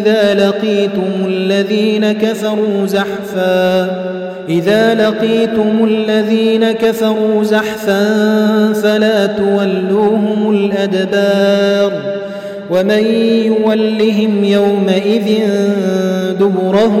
إذا لقيتم الذين كفروا زحفا إذا لقيتم الذين كفروا زحفا فلا تولوهم الأدبار ومن يولهم يومئذ دبره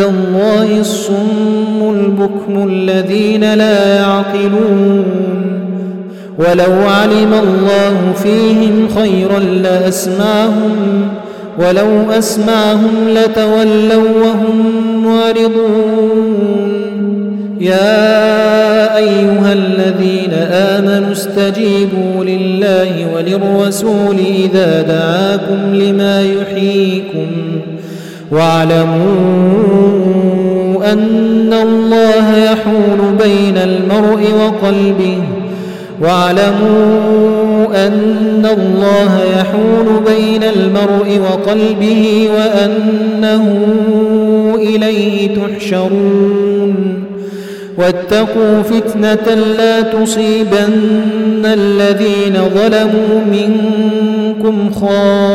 الله الصم البكم الذين لا يعقلون. ولو علم الله فيهم خيرا لأسماهم ولو أسماهم لتولوا وهم معرضون. يا أيها الذين آمنوا استجيبوا لله وللرسول إذا دعاكم لما يحييكم. واعلموا أن الله يحول بين المرء وقلبه. واعلموا أن الله يحول بين المرء وقلبه وأنه إليه تحشرون. واتقوا فتنة لا تصيبن الذين ظلموا منكم خاصة.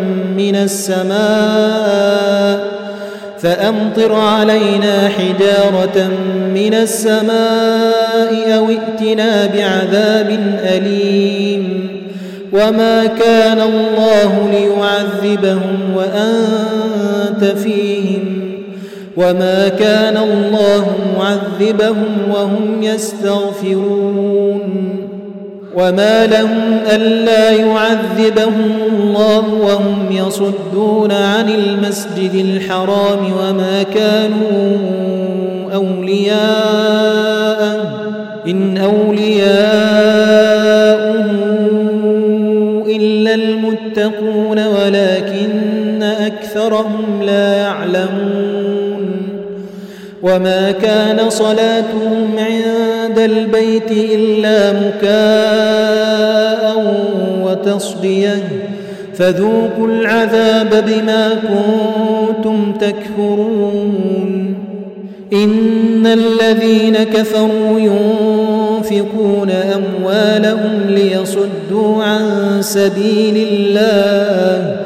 السماء فأمطر علينا حجارة من السماء أو ائتنا بعذاب أليم وما كان الله ليعذبهم وأنت فيهم وما كان الله معذبهم وهم يستغفرون وما لهم ألا يعذبهم الله وهم يصدون عن المسجد الحرام وما كانوا أولياء إن أولياءه إلا المتقون ولكن أكثرهم لا يعلمون. وما كان صلاتهم عند البيت إلا مكاء وتصديه فذوقوا العذاب بما كنتم تكفرون. إن الذين كفروا ينفقون أموالهم ليصدوا عن سبيل الله.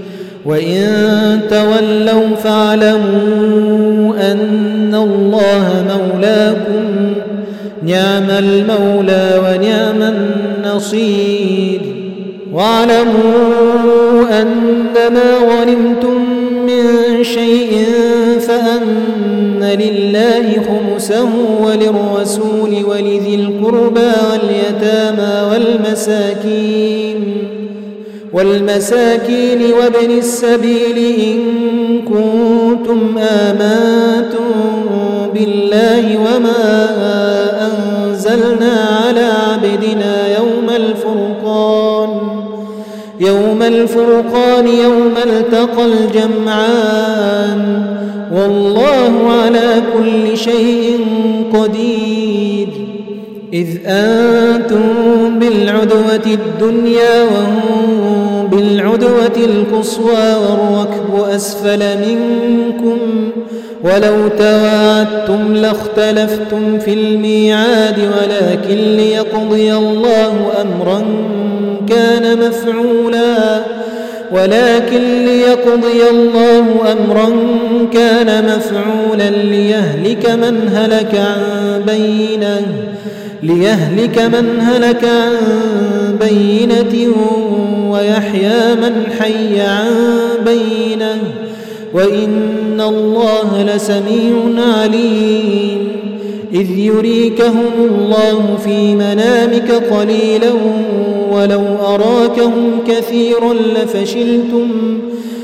وإن تولوا فاعلموا أن الله مولاكم نعم المولى ونعم النصير واعلموا أن ما غنمتم من شيء فأن لله خمسه وللرسول ولذي القربى واليتامى والمساكين والمساكين وابن السبيل إن كنتم آمنتم بالله وما أنزلنا على عبدنا يوم الفرقان يوم الفرقان يوم التقى الجمعان. والله على كل شيء قدير. إذ أنتم بالعدوة الدنيا وهم بالعدوة القصوى والركب أسفل منكم ولو تواعدتم لاختلفتم في الميعاد ولكن ليقضي الله أمرا كان مفعولا. ولكن ليقضي الله أمرا كان مفعولا ليهلك من هلك عن بينه. ليهلك من هلك عن بينة ويحيى من حي عن بينه وإن الله لسميع عليم إذ يريكهم الله في منامك قليلا ولو أراكهم كثيرا لفشلتم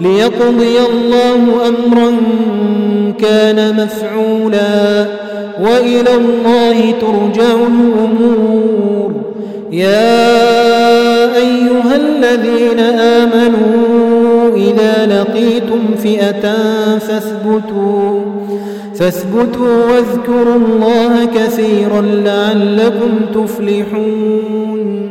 ليقضي الله أمرا كان مفعولا وإلى الله ترجع الأمور. يا أيها الذين آمنوا إذا لقيتم فئة فاثبتوا فاثبتوا واذكروا الله كثيرا لعلكم تفلحون.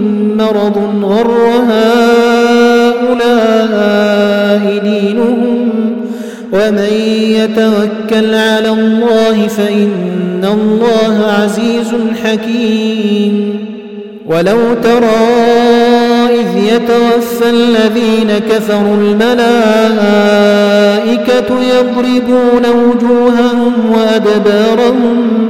مرض غر هؤلاء دينهم ومن يتوكل على الله فإن الله عزيز حكيم. ولو ترى إذ يتوفى الذين كفروا الملائكة يضربون وجوههم وأدبارهم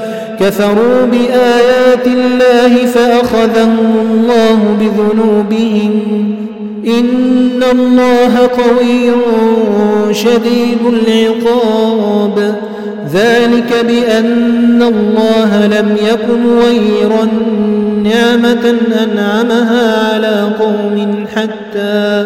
كفروا بآيات الله فأخذهم الله بذنوبهم. إن الله قوي شديد العقاب. ذلك بأن الله لم يكن ويرا نعمة أنعمها على قوم حتى